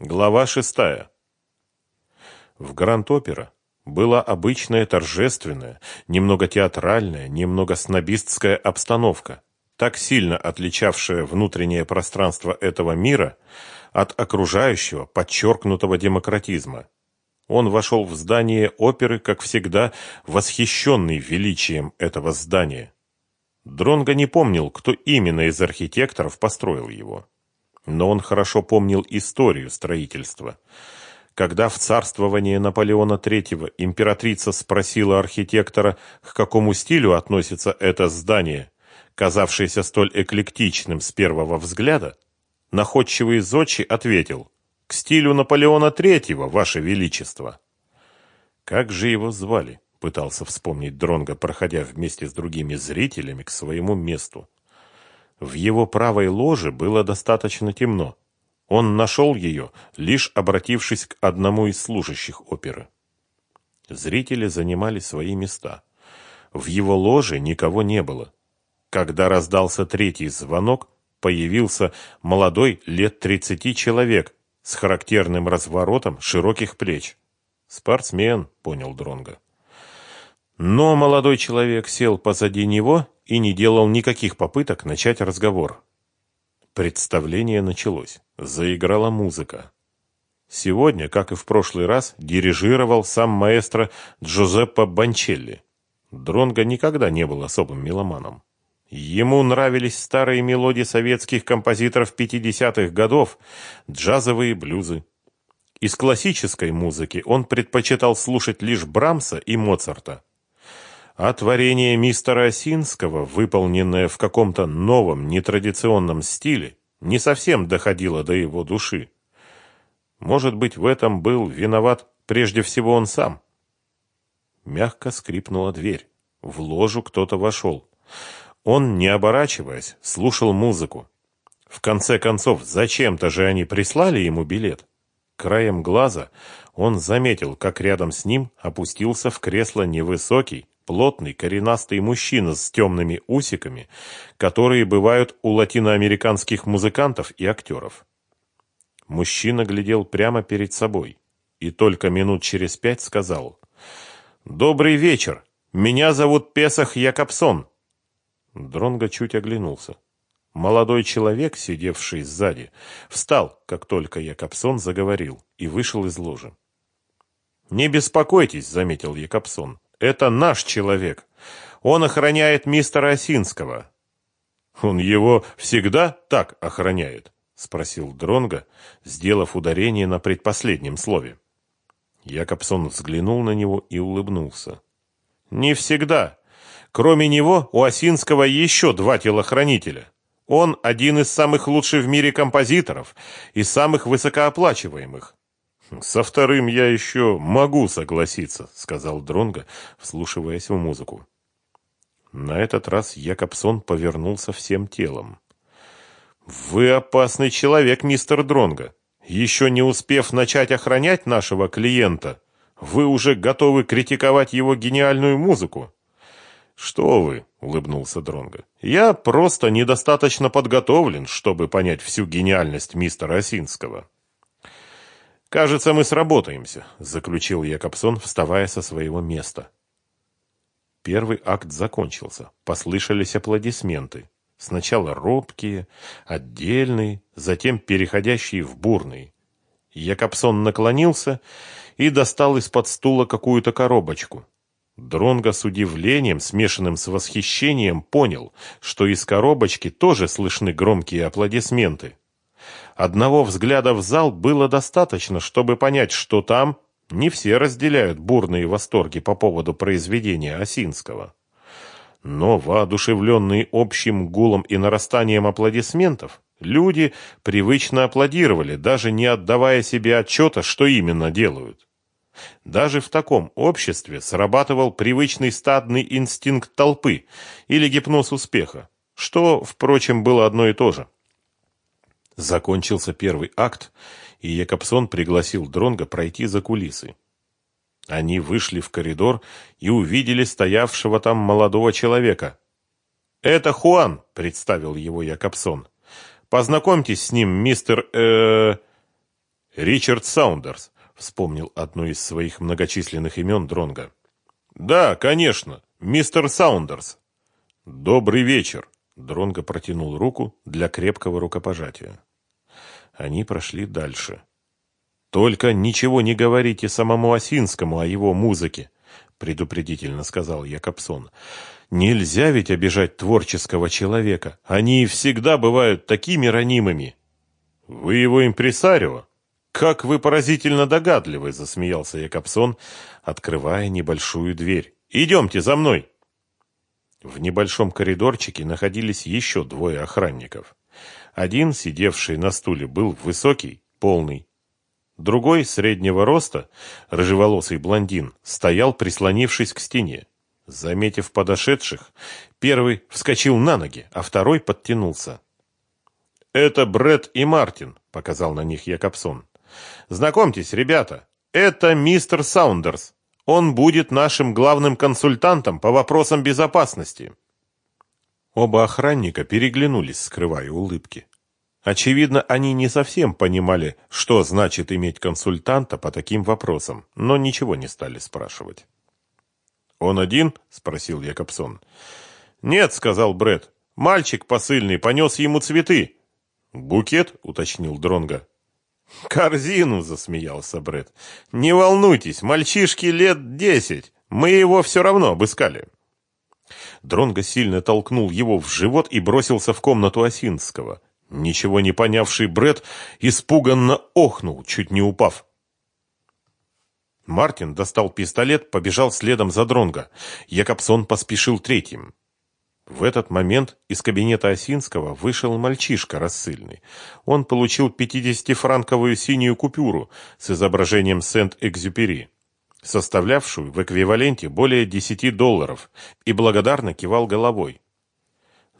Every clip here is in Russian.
Глава шестая. В Гранд-Опера была обычная торжественная, немного театральная, немного снобистская обстановка, так сильно отличавшая внутреннее пространство этого мира от окружающего подчеркнутого демократизма. Он вошел в здание оперы, как всегда, восхищенный величием этого здания. Дронго не помнил, кто именно из архитекторов построил его но он хорошо помнил историю строительства. Когда в царствование Наполеона III императрица спросила архитектора, к какому стилю относится это здание, казавшееся столь эклектичным с первого взгляда, находчивый Зодчий ответил «К стилю Наполеона III, Ваше Величество». «Как же его звали?» — пытался вспомнить Дронго, проходя вместе с другими зрителями к своему месту. В его правой ложе было достаточно темно. Он нашел ее, лишь обратившись к одному из служащих оперы. Зрители занимали свои места. В его ложе никого не было. Когда раздался третий звонок, появился молодой лет тридцати человек с характерным разворотом широких плеч. «Спортсмен», — понял Дронга. Но молодой человек сел позади него и не делал никаких попыток начать разговор. Представление началось. Заиграла музыка. Сегодня, как и в прошлый раз, дирижировал сам маэстро Джузеппе Банчелли. Дронго никогда не был особым меломаном. Ему нравились старые мелодии советских композиторов 50-х годов, джазовые блюзы. Из классической музыки он предпочитал слушать лишь Брамса и Моцарта а творение мистера Осинского, выполненное в каком-то новом, нетрадиционном стиле, не совсем доходило до его души. Может быть, в этом был виноват прежде всего он сам. Мягко скрипнула дверь. В ложу кто-то вошел. Он, не оборачиваясь, слушал музыку. В конце концов, зачем-то же они прислали ему билет. Краем глаза он заметил, как рядом с ним опустился в кресло невысокий, плотный, коренастый мужчина с темными усиками, которые бывают у латиноамериканских музыкантов и актеров. Мужчина глядел прямо перед собой и только минут через пять сказал «Добрый вечер! Меня зовут Песах Якобсон!» Дронго чуть оглянулся. Молодой человек, сидевший сзади, встал, как только Якобсон заговорил, и вышел из ложи. «Не беспокойтесь», — заметил Якобсон. Это наш человек. Он охраняет мистера Осинского. Он его всегда так охраняет, спросил Дронга, сделав ударение на предпоследнем слове. Якобсон взглянул на него и улыбнулся. Не всегда. Кроме него, у Осинского еще два телохранителя. Он один из самых лучших в мире композиторов и самых высокооплачиваемых. Со вторым я еще могу согласиться, сказал Дронга, вслушиваясь в музыку. На этот раз Якобсон повернулся всем телом. Вы опасный человек, мистер Дронга. Еще не успев начать охранять нашего клиента, вы уже готовы критиковать его гениальную музыку. Что вы, улыбнулся Дронга. Я просто недостаточно подготовлен, чтобы понять всю гениальность мистера Осинского. «Кажется, мы сработаемся», — заключил Якобсон, вставая со своего места. Первый акт закончился. Послышались аплодисменты. Сначала робкие, отдельные, затем переходящие в бурные. Якобсон наклонился и достал из-под стула какую-то коробочку. Дронго с удивлением, смешанным с восхищением, понял, что из коробочки тоже слышны громкие аплодисменты. Одного взгляда в зал было достаточно, чтобы понять, что там не все разделяют бурные восторги по поводу произведения Осинского. Но воодушевленные общим гулом и нарастанием аплодисментов, люди привычно аплодировали, даже не отдавая себе отчета, что именно делают. Даже в таком обществе срабатывал привычный стадный инстинкт толпы или гипноз успеха, что, впрочем, было одно и то же. Закончился первый акт, и Якобсон пригласил Дронга пройти за кулисы. Они вышли в коридор и увидели стоявшего там молодого человека. «Это Хуан», — представил его Якобсон. «Познакомьтесь с ним, мистер... э Ричард Саундерс, вспомнил одно из своих многочисленных имен Дронга. Да, конечно, мистер Саундерс. Добрый вечер. Дронго протянул руку для крепкого рукопожатия. Они прошли дальше. Только ничего не говорите самому Осинскому о его музыке, предупредительно сказал Якобсон. Нельзя ведь обижать творческого человека. Они всегда бывают такими ранимыми. Вы его импресарио? Как вы поразительно догадливы, засмеялся Якобсон, открывая небольшую дверь. Идемте за мной. В небольшом коридорчике находились еще двое охранников. Один, сидевший на стуле, был высокий, полный. Другой, среднего роста, рыжеволосый блондин, стоял, прислонившись к стене. Заметив подошедших, первый вскочил на ноги, а второй подтянулся. «Это Бред и Мартин», — показал на них Якобсон. «Знакомьтесь, ребята, это мистер Саундерс. Он будет нашим главным консультантом по вопросам безопасности». Оба охранника переглянулись, скрывая улыбки. Очевидно, они не совсем понимали, что значит иметь консультанта по таким вопросам, но ничего не стали спрашивать. «Он один?» — спросил Якобсон. «Нет», — сказал Бред. «Мальчик посыльный понес ему цветы». «Букет?» — уточнил Дронга. «Корзину!» — засмеялся Бред. «Не волнуйтесь, мальчишки лет десять. Мы его все равно обыскали». Дронго сильно толкнул его в живот и бросился в комнату Осинского. Ничего не понявший Бред испуганно охнул, чуть не упав. Мартин достал пистолет, побежал следом за Дронго. Якобсон поспешил третьим. В этот момент из кабинета Осинского вышел мальчишка рассыльный. Он получил 50-франковую синюю купюру с изображением Сент-Экзюпери, составлявшую в эквиваленте более 10 долларов, и благодарно кивал головой.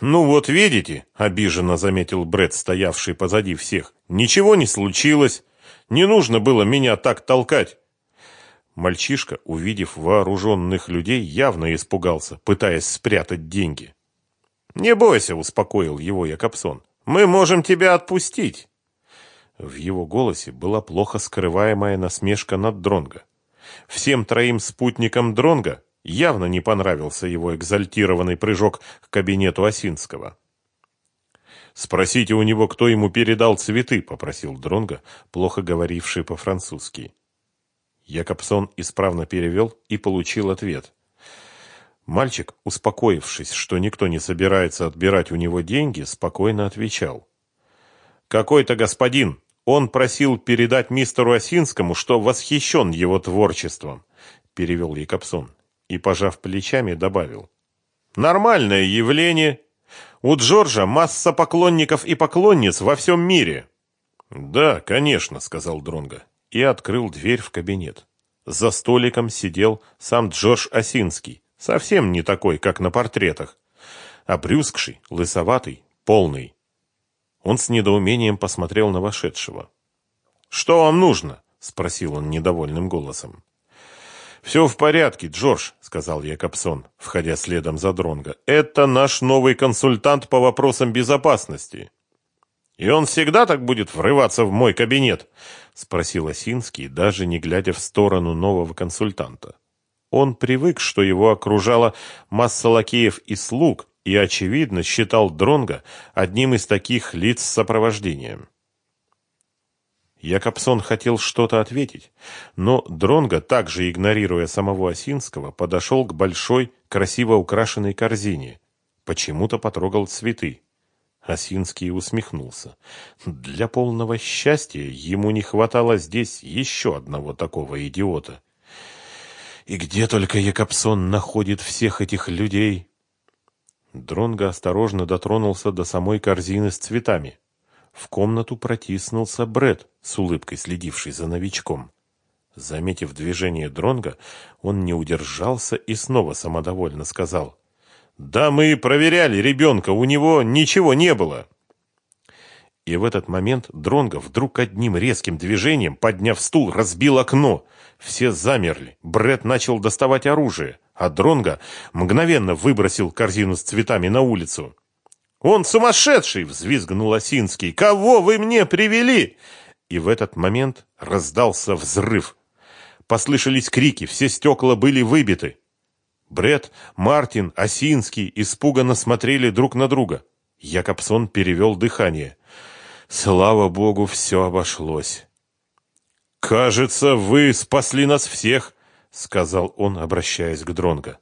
«Ну вот видите», — обиженно заметил Бред, стоявший позади всех, — «ничего не случилось. Не нужно было меня так толкать. Мальчишка, увидев вооруженных людей, явно испугался, пытаясь спрятать деньги. «Не бойся», — успокоил его Якобсон. «Мы можем тебя отпустить». В его голосе была плохо скрываемая насмешка над Дронго. Всем троим спутникам Дронга явно не понравился его экзальтированный прыжок к кабинету Осинского. «Спросите у него, кто ему передал цветы», — попросил Дронга, плохо говоривший по-французски. Якобсон исправно перевел и получил ответ. Мальчик, успокоившись, что никто не собирается отбирать у него деньги, спокойно отвечал. «Какой-то господин. Он просил передать мистеру Осинскому, что восхищен его творчеством», — перевел Якобсон и, пожав плечами, добавил. «Нормальное явление. У Джорджа масса поклонников и поклонниц во всем мире». «Да, конечно», — сказал Дронго и открыл дверь в кабинет. За столиком сидел сам Джордж Осинский, совсем не такой, как на портретах, обрюзгший, лысоватый, полный. Он с недоумением посмотрел на вошедшего. «Что вам нужно?» — спросил он недовольным голосом. «Все в порядке, Джордж», — сказал Якобсон, входя следом за Дронго. «Это наш новый консультант по вопросам безопасности. «И он всегда так будет врываться в мой кабинет?» — спросил Осинский, даже не глядя в сторону нового консультанта. Он привык, что его окружала масса лакеев и слуг, и, очевидно, считал Дронга одним из таких лиц с сопровождением. Якобсон хотел что-то ответить, но Дронга, также игнорируя самого Осинского, подошел к большой, красиво украшенной корзине. Почему-то потрогал цветы. Осинский усмехнулся. Для полного счастья ему не хватало здесь еще одного такого идиота. И где только Якобсон находит всех этих людей? Дронго осторожно дотронулся до самой корзины с цветами. В комнату протиснулся Бред, с улыбкой следивший за новичком. Заметив движение Дронга, он не удержался и снова самодовольно сказал: да мы проверяли ребенка, у него ничего не было. И в этот момент Дронго вдруг одним резким движением, подняв стул, разбил окно. Все замерли. Бред начал доставать оружие, а Дронго мгновенно выбросил корзину с цветами на улицу. «Он сумасшедший!» — взвизгнул Осинский. «Кого вы мне привели?» И в этот момент раздался взрыв. Послышались крики, все стекла были выбиты. Бред, Мартин, Осинский испуганно смотрели друг на друга. Якобсон перевел дыхание. Слава богу, все обошлось. «Кажется, вы спасли нас всех», — сказал он, обращаясь к Дронго.